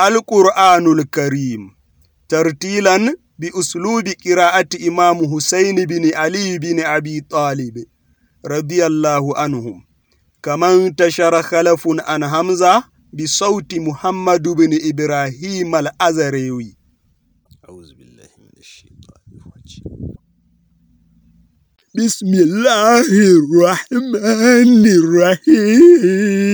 القرآن الكريم ترتيلا بأسلوب قراءة إمام حسين بن علي بن أبي طالب رضي الله عنهم كما انتشر خلف عن حمزة بصوت محمد بن إبراهيم الأزريوي أعوذ بالله من الشيطان الرجيم بسم الله الرحمن الرحيم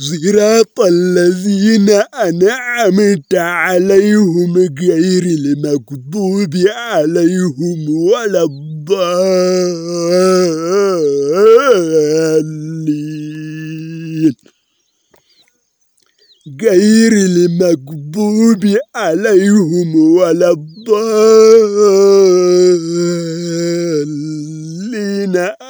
صراط الذين أنعمت عليهم غير المغضوب عليهم ولا الضالين. غير المغضوب عليهم ولا الضالين.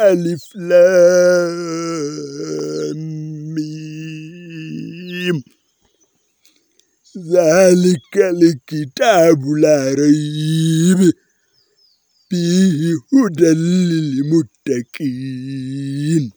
ألف لام. ذلك الكتاب لا ريب فيه هدى للمتقين.